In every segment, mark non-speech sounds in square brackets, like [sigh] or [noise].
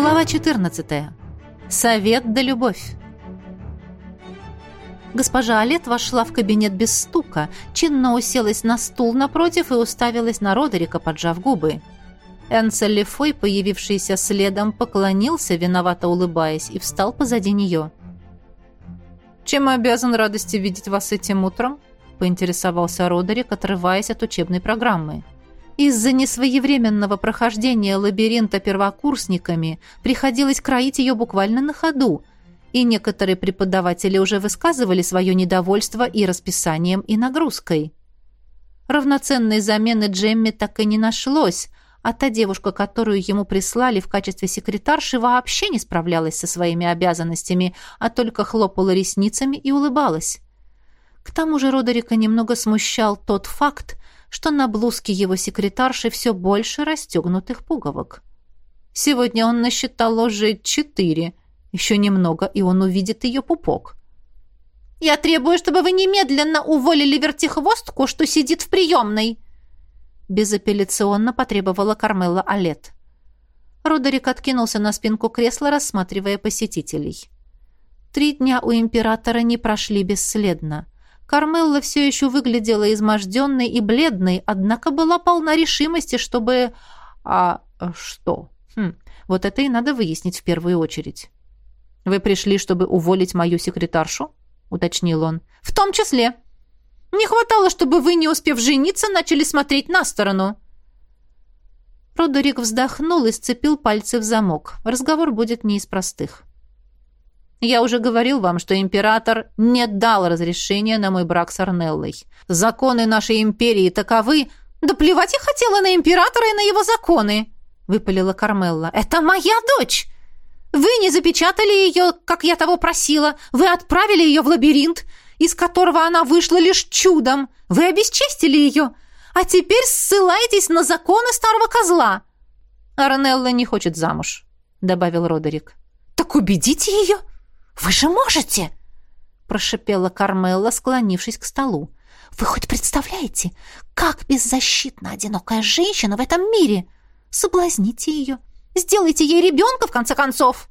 Глава 14. Совет да любовь. Госпожа Олет вошла в кабинет без стука, чинно уселась на стул напротив и уставилась на Родерика, поджав губы. Энцель Лефой, появившийся следом, поклонился, виновато улыбаясь, и встал позади нее. «Чем обязан радости видеть вас этим утром?» — поинтересовался Родерик, отрываясь от учебной программы. Из-за несвоевременного прохождения лабиринта первокурсниками приходилось кроить ее буквально на ходу, и некоторые преподаватели уже высказывали свое недовольство и расписанием, и нагрузкой. Равноценной замены Джемми так и не нашлось, а та девушка, которую ему прислали в качестве секретарши, вообще не справлялась со своими обязанностями, а только хлопала ресницами и улыбалась. К тому же Родерика немного смущал тот факт, что на блузке его секретарши все больше расстегнутых пуговок. Сегодня он насчитал уже четыре. Еще немного, и он увидит ее пупок. «Я требую, чтобы вы немедленно уволили вертихвостку, что сидит в приемной!» Безапелляционно потребовала Кармела Олет. Родерик откинулся на спинку кресла, рассматривая посетителей. Три дня у императора не прошли бесследно. Кармелла все еще выглядела изможденной и бледной, однако была полна решимости, чтобы... А что? Хм, вот это и надо выяснить в первую очередь. «Вы пришли, чтобы уволить мою секретаршу?» — уточнил он. «В том числе. Не хватало, чтобы вы, не успев жениться, начали смотреть на сторону». Родерик вздохнул и сцепил пальцы в замок. Разговор будет не из простых. Я уже говорил вам, что император не дал разрешения на мой брак с Арнеллой. Законы нашей империи таковы... Да плевать я хотела на императора и на его законы, выпалила Кармелла. Это моя дочь. Вы не запечатали ее, как я того просила. Вы отправили ее в лабиринт, из которого она вышла лишь чудом. Вы обесчестили ее. А теперь ссылаетесь на законы старого козла. Арнелла не хочет замуж, добавил Родерик. Так убедите ее. «Вы же можете!» — прошипела Кармелла, склонившись к столу. «Вы хоть представляете, как беззащитна одинокая женщина в этом мире? Соблазните ее, сделайте ей ребенка, в конце концов!»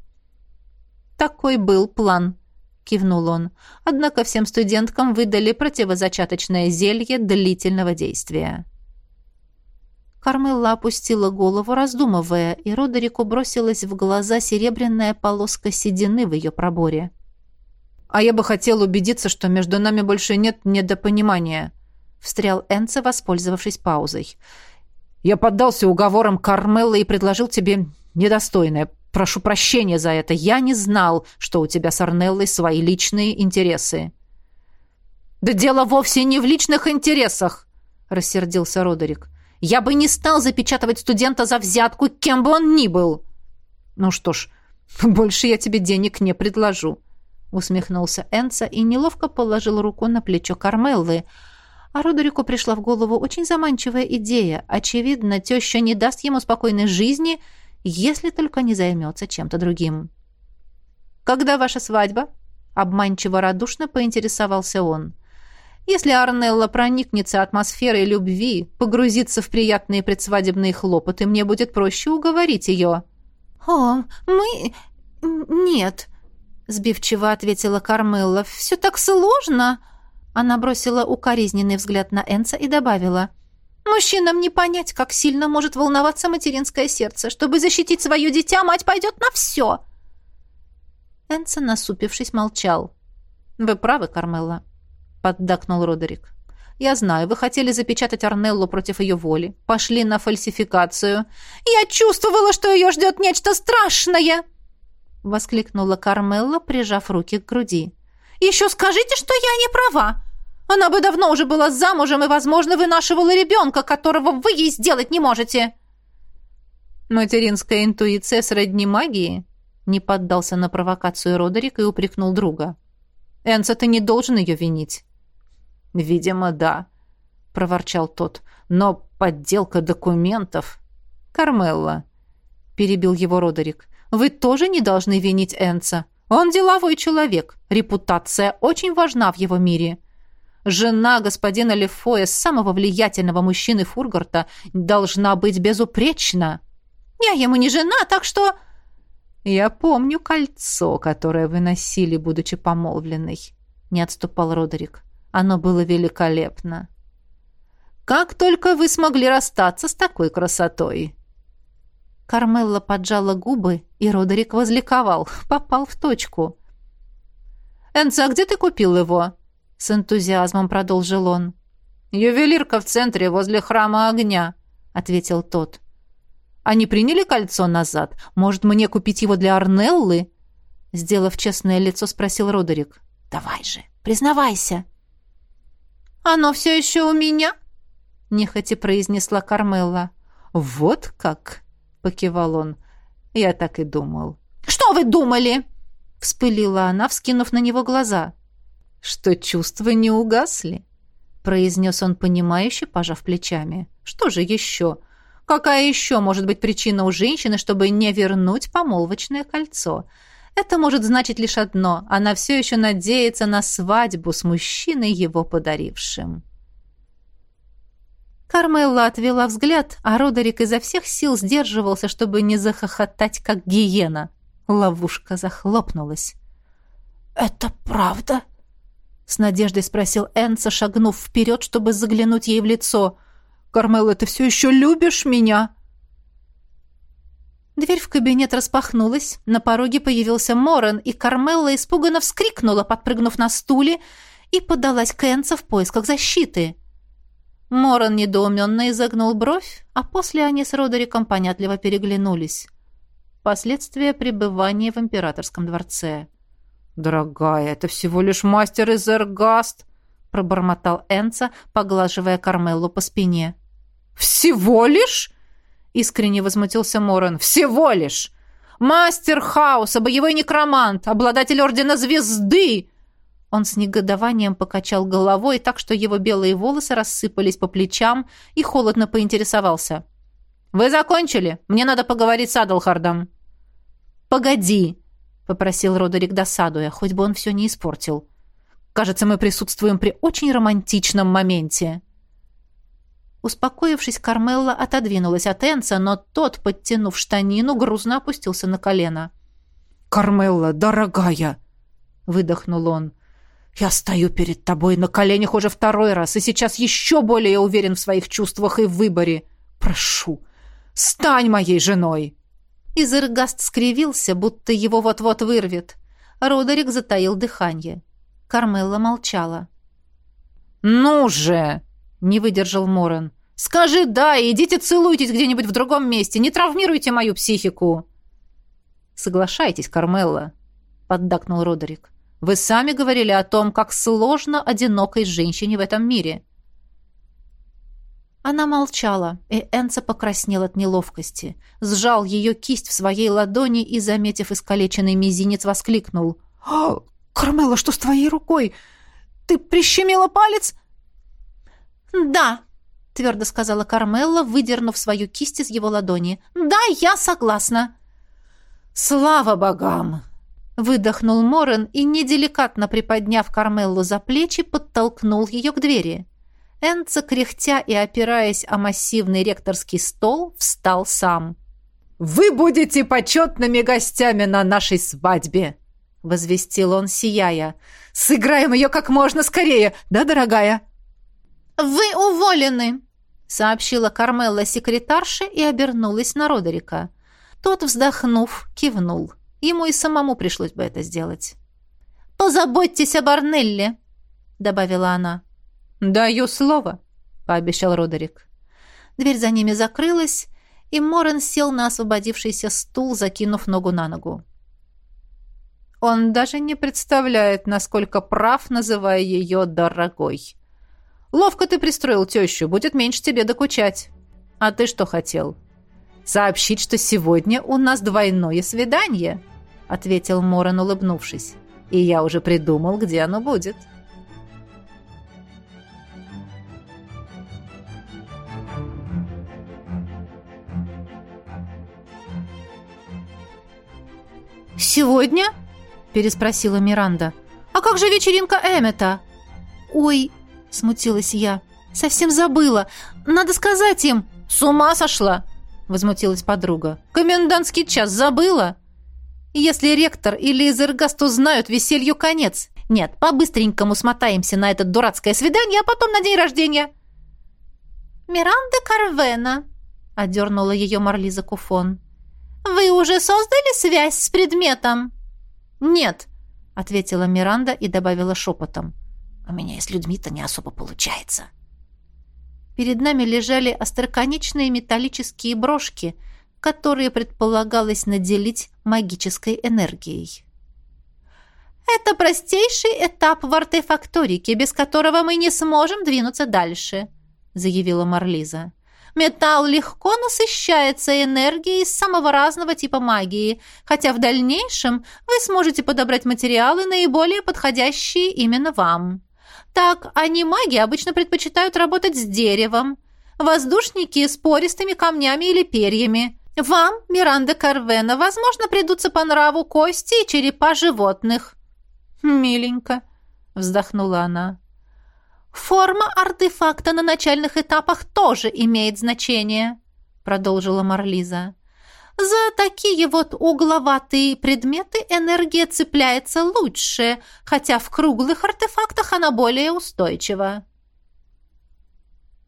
«Такой был план», — кивнул он. «Однако всем студенткам выдали противозачаточное зелье длительного действия». Кармелла опустила голову, раздумывая, и Родерику бросилась в глаза серебряная полоска седины в ее проборе. «А я бы хотел убедиться, что между нами больше нет недопонимания», — встрял Энце, воспользовавшись паузой. «Я поддался уговорам Кармеллы и предложил тебе недостойное. Прошу прощения за это. Я не знал, что у тебя с Арнеллой свои личные интересы». «Да дело вовсе не в личных интересах!» — рассердился Родерик. Я бы не стал запечатывать студента за взятку, кем бы он ни был. Ну что ж, [laughs] больше я тебе денег не предложу, усмехнулся Энца и неловко положил руку на плечо Кармеллы. А Родерику пришла в голову очень заманчивая идея. Очевидно, теща не даст ему спокойной жизни, если только не займется чем-то другим. «Когда ваша свадьба?» Обманчиво радушно поинтересовался он. Если Арнелла проникнется атмосферой любви, погрузится в приятные предсвадебные хлопоты, мне будет проще уговорить ее». «О, мы... нет», — сбивчиво ответила Кармелла. «Все так сложно». Она бросила укоризненный взгляд на Энца и добавила. «Мужчинам не понять, как сильно может волноваться материнское сердце. Чтобы защитить свое дитя, мать пойдет на все». Энца, насупившись, молчал. «Вы правы, Кармелла поддакнул Родерик. «Я знаю, вы хотели запечатать Арнеллу против ее воли. Пошли на фальсификацию». «Я чувствовала, что ее ждет нечто страшное!» Воскликнула Кармелла, прижав руки к груди. «Еще скажите, что я не права! Она бы давно уже была замужем и, возможно, вынашивала ребенка, которого вы ей сделать не можете!» «Материнская интуиция сродни магии?» Не поддался на провокацию Родерик и упрекнул друга. «Энса, ты не должен ее винить. «Видимо, да», — проворчал тот. «Но подделка документов...» «Кармелла», — перебил его Родерик, — «вы тоже не должны винить Энца. Он деловой человек. Репутация очень важна в его мире. Жена господина Лефоя, самого влиятельного мужчины Фургарта, должна быть безупречна». «Я ему не жена, так что...» «Я помню кольцо, которое вы носили, будучи помолвленной», — не отступал Родерик. «Оно было великолепно». «Как только вы смогли расстаться с такой красотой?» Кармелла поджала губы, и Родерик возликовал. Попал в точку. «Энца, где ты купил его?» С энтузиазмом продолжил он. «Ювелирка в центре, возле храма огня», — ответил тот. Они приняли кольцо назад? Может, мне купить его для Арнеллы?» Сделав честное лицо, спросил Родерик. «Давай же, признавайся». «Оно все еще у меня?» Нехотя произнесла Кармелла. «Вот как?» — покивал он. «Я так и думал». «Что вы думали?» — вспылила она, вскинув на него глаза. «Что чувства не угасли?» — произнес он понимающе, пожав плечами. «Что же еще? Какая еще может быть причина у женщины, чтобы не вернуть помолвочное кольцо? Это может значить лишь одно. Она все еще надеется на свадьбу с мужчиной, его подарившим. Кармелла отвела взгляд, а Родерик изо всех сил сдерживался, чтобы не захохотать, как гиена. Ловушка захлопнулась. «Это правда?» — с надеждой спросил Энса, шагнув вперед, чтобы заглянуть ей в лицо. Кармелла, ты все еще любишь меня?» Дверь в кабинет распахнулась, на пороге появился Морен, и Кармелла испуганно вскрикнула, подпрыгнув на стуле, и подалась к Энца в поисках защиты. Моран недоуменно изогнул бровь, а после они с Родериком понятливо переглянулись. Последствия пребывания в императорском дворце. «Дорогая, это всего лишь мастер из Эргаст!» — пробормотал Энца, поглаживая Кармеллу по спине. «Всего лишь?» — искренне возмутился Моран. «Всего лишь! Мастер хаоса, боевой некромант, обладатель Ордена Звезды!» Он с негодованием покачал головой так, что его белые волосы рассыпались по плечам и холодно поинтересовался. «Вы закончили? Мне надо поговорить с Адлхардом». «Погоди!» — попросил Родерик досадуя, хоть бы он все не испортил. «Кажется, мы присутствуем при очень романтичном моменте». Успокоившись, Кармелла отодвинулась от Энца, но тот, подтянув штанину, грузно опустился на колено. «Кармелла, дорогая!» — выдохнул он. «Я стою перед тобой на коленях уже второй раз, и сейчас еще более уверен в своих чувствах и в выборе. Прошу, стань моей женой!» Изергаст скривился, будто его вот-вот вырвет. Родерик затаил дыхание. Кармелла молчала. «Ну же!» — не выдержал Морен. Скажи «да» и идите целуйтесь где-нибудь в другом месте. Не травмируйте мою психику». «Соглашайтесь, Кармелла», — поддакнул Родерик. «Вы сами говорили о том, как сложно одинокой женщине в этом мире». Она молчала, и Энца покраснел от неловкости. Сжал ее кисть в своей ладони и, заметив искалеченный мизинец, воскликнул. «О, Кармела, что с твоей рукой? Ты прищемила палец?» «Да», твердо сказала Кармелла, выдернув свою кисть из его ладони. «Да, я согласна». «Слава богам!» Выдохнул Морен и, неделикатно приподняв Кармеллу за плечи, подтолкнул ее к двери. Энца, кряхтя и опираясь о массивный ректорский стол, встал сам. «Вы будете почетными гостями на нашей свадьбе!» — возвестил он, сияя. «Сыграем ее как можно скорее, да, дорогая?» «Вы уволены!» сообщила Кармелла секретарше и обернулась на Родерика. Тот, вздохнув, кивнул. Ему и самому пришлось бы это сделать. «Позаботьтесь об Арнелле», — добавила она. «Даю слово», — пообещал Родерик. Дверь за ними закрылась, и Морен сел на освободившийся стул, закинув ногу на ногу. Он даже не представляет, насколько прав, называя ее «дорогой», Ловко ты пристроил тещу, будет меньше тебе докучать. А ты что хотел? Сообщить, что сегодня у нас двойное свидание, ответил Моран, улыбнувшись. И я уже придумал, где оно будет. «Сегодня?» – переспросила Миранда. «А как же вечеринка Эммета?» «Ой, — смутилась я. «Совсем забыла. Надо сказать им». «С ума сошла!» — возмутилась подруга. «Комендантский час забыла?» Если ректор или Изергаст узнают, веселью конец. Нет, по-быстренькому смотаемся на это дурацкое свидание, а потом на день рождения». «Миранда Карвена», — одернула ее Марлиза Куфон. «Вы уже создали связь с предметом?» «Нет», — ответила Миранда и добавила шепотом. «У меня и с людьми-то не особо получается». Перед нами лежали остроконечные металлические брошки, которые предполагалось наделить магической энергией. «Это простейший этап в артефакторике, без которого мы не сможем двинуться дальше», — заявила Марлиза. «Металл легко насыщается энергией из самого разного типа магии, хотя в дальнейшем вы сможете подобрать материалы, наиболее подходящие именно вам. Так, они маги обычно предпочитают работать с деревом, воздушники с пористыми камнями или перьями. Вам, Миранда Карвена, возможно, придутся по нраву кости и черепа животных. «Миленько», — вздохнула она. «Форма артефакта на начальных этапах тоже имеет значение», — продолжила Марлиза. «За такие вот угловатые предметы энергия цепляется лучше, хотя в круглых артефактах она более устойчива».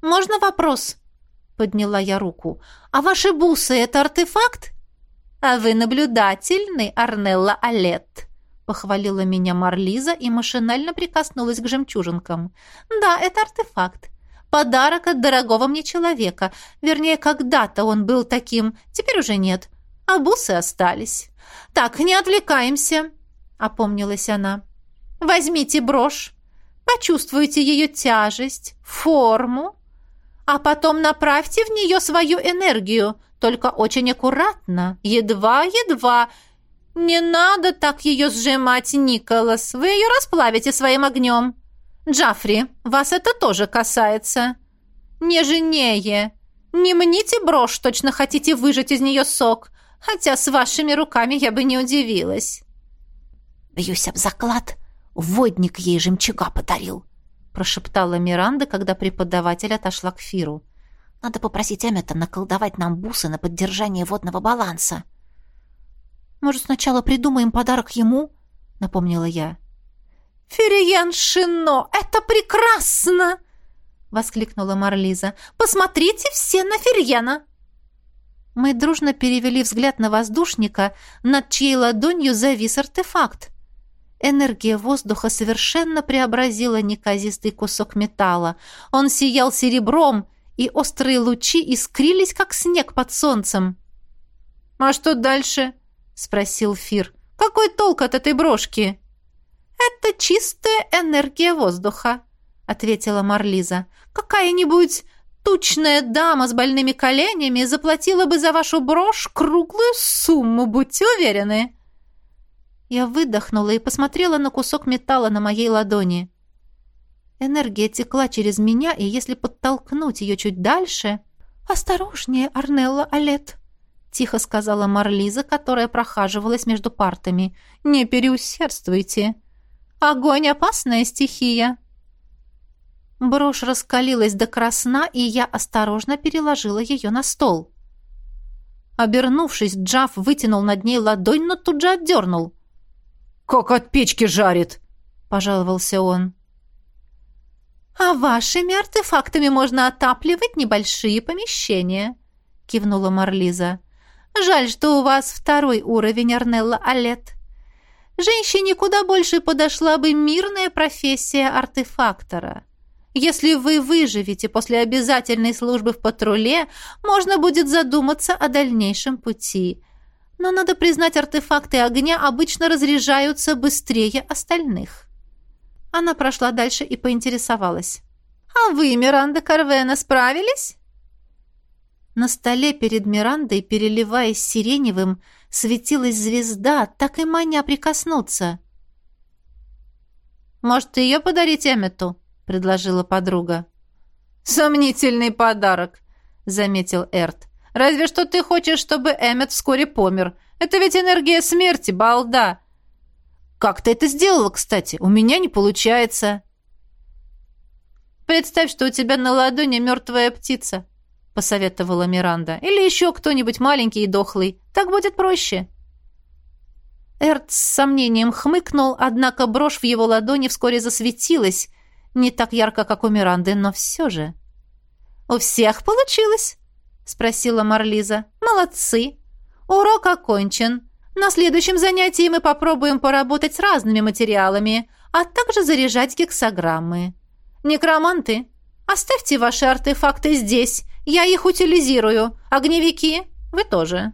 «Можно вопрос?» — подняла я руку. «А ваши бусы — это артефакт?» «А вы наблюдательный, Арнелла Алет», Похвалила меня Марлиза и машинально прикоснулась к жемчужинкам. «Да, это артефакт. Подарок от дорогого мне человека. Вернее, когда-то он был таким, теперь уже нет. А бусы остались. Так, не отвлекаемся», — опомнилась она. «Возьмите брошь, почувствуйте ее тяжесть, форму, а потом направьте в нее свою энергию, только очень аккуратно, едва-едва, «Не надо так ее сжимать, Николас. Вы ее расплавите своим огнем. Джафри, вас это тоже касается. Нежнее. Не мните брошь, точно хотите выжать из нее сок. Хотя с вашими руками я бы не удивилась». «Бьюсь об заклад. Водник ей жемчуга подарил», — прошептала Миранда, когда преподаватель отошла к Фиру. «Надо попросить Эммета наколдовать нам бусы на поддержание водного баланса». Может, сначала придумаем подарок ему?» — напомнила я. «Фериен Шино, это прекрасно!» — воскликнула Марлиза. «Посмотрите все на Ферьена!» Мы дружно перевели взгляд на воздушника, над чьей ладонью завис артефакт. Энергия воздуха совершенно преобразила неказистый кусок металла. Он сиял серебром, и острые лучи искрились, как снег под солнцем. «А что дальше?» спросил Фир. «Какой толк от этой брошки?» «Это чистая энергия воздуха», — ответила Марлиза. «Какая-нибудь тучная дама с больными коленями заплатила бы за вашу брошь круглую сумму, будьте уверены». Я выдохнула и посмотрела на кусок металла на моей ладони. Энергия текла через меня, и если подтолкнуть ее чуть дальше... «Осторожнее, Арнелла Алет!» — тихо сказала Марлиза, которая прохаживалась между партами. «Не переусердствуйте. Огонь — опасная стихия». Брошь раскалилась до красна, и я осторожно переложила ее на стол. Обернувшись, Джав вытянул над ней ладонь, но тут же отдернул. «Как от печки жарит!» — пожаловался он. «А вашими артефактами можно отапливать небольшие помещения», — кивнула Марлиза. Жаль, что у вас второй уровень, Арнелла Алет. Женщине куда больше подошла бы мирная профессия артефактора. Если вы выживете после обязательной службы в патруле, можно будет задуматься о дальнейшем пути. Но надо признать, артефакты огня обычно разряжаются быстрее остальных. Она прошла дальше и поинтересовалась. «А вы, Миранда Карвена, справились?» На столе перед Мирандой, переливаясь сиреневым, светилась звезда, так и маня прикоснуться. «Может, ее подарить Эммету?» — предложила подруга. «Сомнительный подарок», — заметил Эрт. «Разве что ты хочешь, чтобы Эммет вскоре помер. Это ведь энергия смерти, балда!» «Как ты это сделала, кстати? У меня не получается». «Представь, что у тебя на ладони мертвая птица», — посоветовала Миранда. «Или еще кто-нибудь маленький и дохлый. Так будет проще». Эрт с сомнением хмыкнул, однако брошь в его ладони вскоре засветилась, не так ярко, как у Миранды, но все же. «У всех получилось?» — спросила Марлиза. «Молодцы! Урок окончен. На следующем занятии мы попробуем поработать с разными материалами, а также заряжать гексограммы. Некроманты, оставьте ваши артефакты здесь, я их утилизирую. Огневики, вы тоже».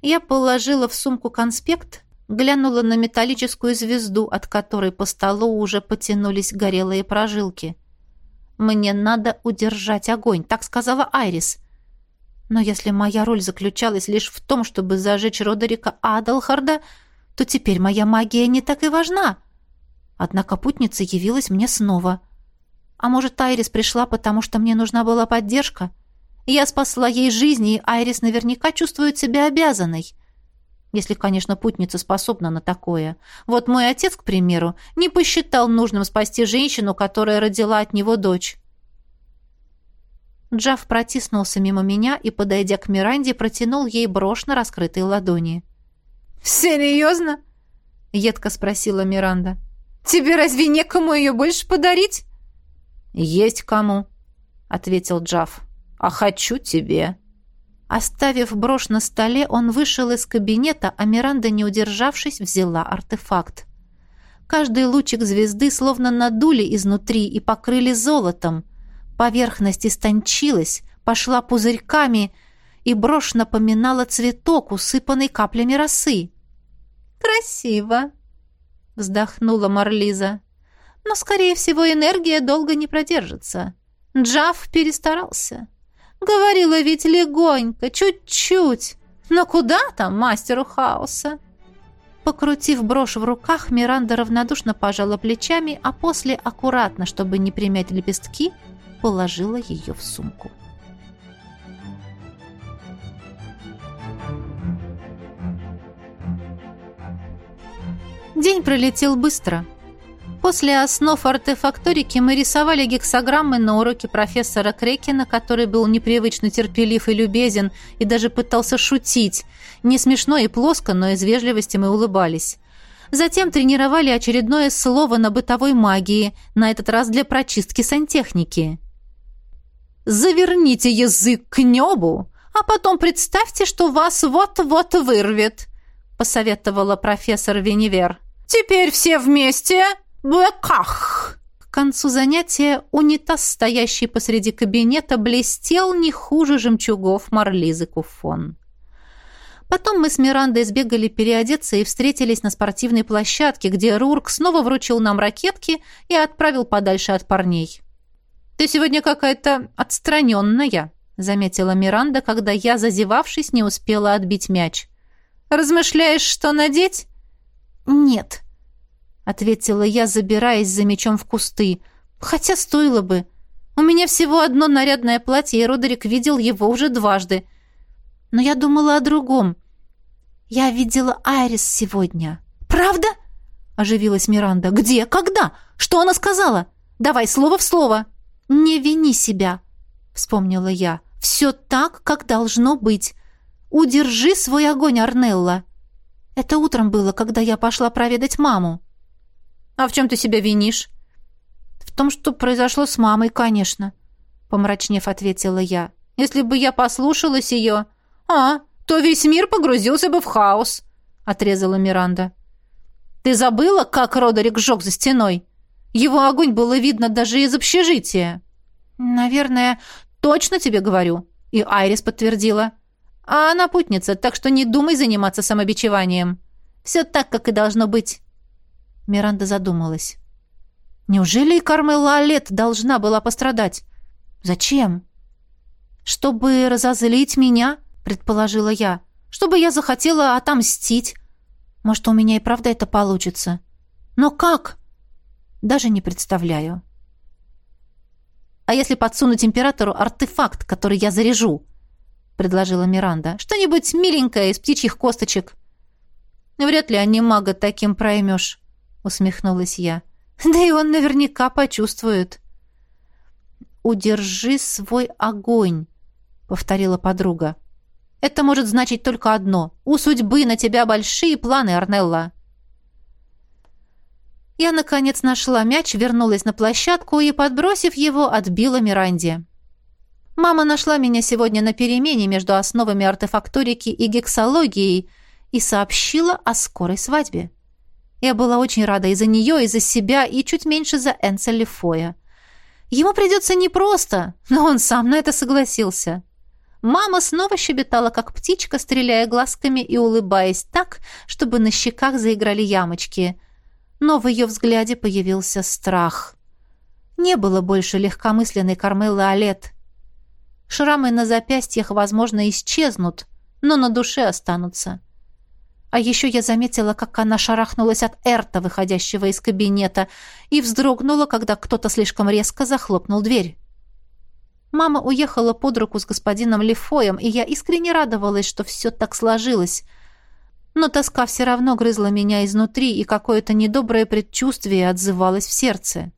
Я положила в сумку конспект, глянула на металлическую звезду, от которой по столу уже потянулись горелые прожилки. «Мне надо удержать огонь», — так сказала Айрис. Но если моя роль заключалась лишь в том, чтобы зажечь Родерика Адалхарда, то теперь моя магия не так и важна. Однако путница явилась мне снова. А может, Айрис пришла, потому что мне нужна была поддержка? Я спасла ей жизнь, и Айрис наверняка чувствует себя обязанной. Если, конечно, путница способна на такое. Вот мой отец, к примеру, не посчитал нужным спасти женщину, которая родила от него дочь. Джав протиснулся мимо меня и, подойдя к Миранде, протянул ей брошь на раскрытой ладони. «Серьезно?» — едко спросила Миранда. «Тебе разве некому ее больше подарить?» «Есть кому», — ответил Джав. «А хочу тебе». Оставив брошь на столе, он вышел из кабинета, а Миранда, не удержавшись, взяла артефакт. Каждый лучик звезды словно надули изнутри и покрыли золотом. Поверхность истончилась, пошла пузырьками, и брошь напоминала цветок, усыпанный каплями росы. «Красиво!» — вздохнула Марлиза. «Но, скорее всего, энергия долго не продержится. Джав перестарался. Говорила ведь легонько, чуть-чуть. Но куда там мастеру хаоса?» Покрутив брошь в руках, Миранда равнодушно пожала плечами, а после, аккуратно, чтобы не примять лепестки, положила ее в сумку. День пролетел быстро. После основ артефакторики мы рисовали гексограммы на уроке профессора Крекина, который был непривычно терпелив и любезен, и даже пытался шутить. Не смешно и плоско, но из вежливости мы улыбались. Затем тренировали очередное слово на бытовой магии, на этот раз для прочистки сантехники. «Заверните язык к небу, а потом представьте, что вас вот-вот вырвет», посоветовала профессор Веневер. «Теперь все вместе! Бэках!» К концу занятия унитаз, стоящий посреди кабинета, блестел не хуже жемчугов Марлизы Куфон. Потом мы с Мирандой сбегали переодеться и встретились на спортивной площадке, где Рурк снова вручил нам ракетки и отправил подальше от парней. «Ты сегодня какая-то отстраненная», — заметила Миранда, когда я, зазевавшись, не успела отбить мяч. «Размышляешь, что надеть?» «Нет», — ответила я, забираясь за мечом в кусты. «Хотя стоило бы. У меня всего одно нарядное платье, и Родерик видел его уже дважды. Но я думала о другом. Я видела Айрис сегодня». «Правда?» — оживилась Миранда. «Где? Когда? Что она сказала? Давай слово в слово». «Не вини себя», — вспомнила я. «Все так, как должно быть. Удержи свой огонь, Арнелла». Это утром было, когда я пошла проведать маму. «А в чем ты себя винишь?» «В том, что произошло с мамой, конечно», — помрачнев ответила я. «Если бы я послушалась ее...» «А, то весь мир погрузился бы в хаос», — отрезала Миранда. «Ты забыла, как Родерик сжег за стеной?» Его огонь было видно даже из общежития. Наверное, точно тебе говорю. И Айрис подтвердила. А она путница, так что не думай заниматься самобичеванием. Все так, как и должно быть. Миранда задумалась. Неужели и Кармела Олет должна была пострадать? Зачем? Чтобы разозлить меня, предположила я. Чтобы я захотела отомстить. Может, у меня и правда это получится. Но как? Даже не представляю. А если подсунуть императору артефакт, который я заряжу? предложила Миранда. Что-нибудь миленькое из птичьих косточек. Вряд ли анимага таким проймешь, усмехнулась я. Да и он наверняка почувствует. Удержи свой огонь, повторила подруга. Это может значить только одно. У судьбы на тебя большие планы, Арнелла. Я, наконец, нашла мяч, вернулась на площадку и, подбросив его, отбила Миранде. Мама нашла меня сегодня на перемене между основами артефакторики и гексологией и сообщила о скорой свадьбе. Я была очень рада и за нее, и за себя, и чуть меньше за Энса Лефоя. Ему придется непросто, но он сам на это согласился. Мама снова щебетала, как птичка, стреляя глазками и улыбаясь так, чтобы на щеках заиграли ямочки – но в ее взгляде появился страх. Не было больше легкомысленной Кармеллы Олет. Шрамы на запястьях, возможно, исчезнут, но на душе останутся. А еще я заметила, как она шарахнулась от Эрта, выходящего из кабинета, и вздрогнула, когда кто-то слишком резко захлопнул дверь. Мама уехала под руку с господином Лефоем, и я искренне радовалась, что все так сложилось — но тоска все равно грызла меня изнутри, и какое-то недоброе предчувствие отзывалось в сердце.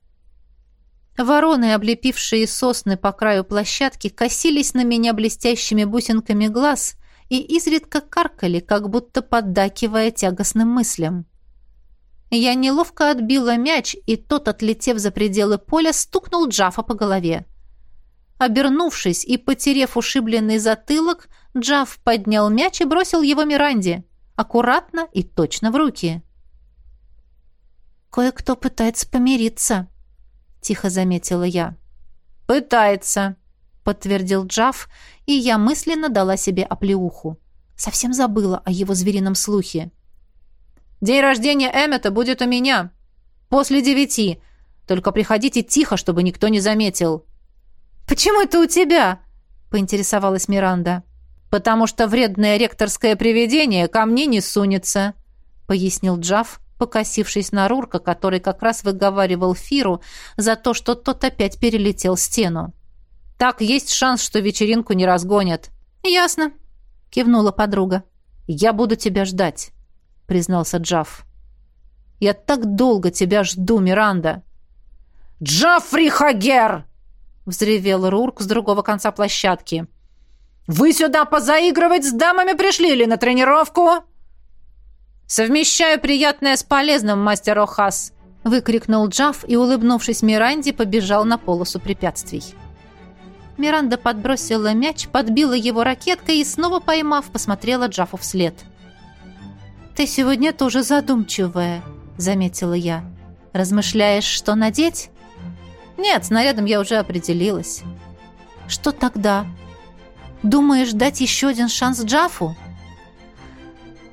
Вороны, облепившие сосны по краю площадки, косились на меня блестящими бусинками глаз и изредка каркали, как будто поддакивая тягостным мыслям. Я неловко отбила мяч, и тот, отлетев за пределы поля, стукнул Джафа по голове. Обернувшись и потерев ушибленный затылок, Джаф поднял мяч и бросил его Миранде аккуратно и точно в руки. «Кое-кто пытается помириться», — тихо заметила я. «Пытается», — подтвердил Джав, и я мысленно дала себе оплеуху. Совсем забыла о его зверином слухе. «День рождения Эммета будет у меня. После девяти. Только приходите тихо, чтобы никто не заметил». «Почему это у тебя?» — поинтересовалась Миранда потому что вредное ректорское привидение ко мне не сунется», — пояснил Джав, покосившись на Рурка, который как раз выговаривал Фиру за то, что тот опять перелетел стену. «Так есть шанс, что вечеринку не разгонят». «Ясно», — кивнула подруга. «Я буду тебя ждать», — признался Джав. «Я так долго тебя жду, Миранда». «Джаффри Хагер!» — взревел Рурк с другого конца площадки. «Вы сюда позаигрывать с дамами пришли или на тренировку?» «Совмещаю приятное с полезным, мастер Охас!» выкрикнул Джаф и, улыбнувшись Миранде, побежал на полосу препятствий. Миранда подбросила мяч, подбила его ракеткой и, снова поймав, посмотрела Джафу вслед. «Ты сегодня тоже задумчивая», — заметила я. «Размышляешь, что надеть?» «Нет, нарядом я уже определилась». «Что тогда?» Думаешь дать еще один шанс Джафу?»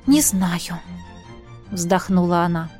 «Не знаю», — вздохнула она.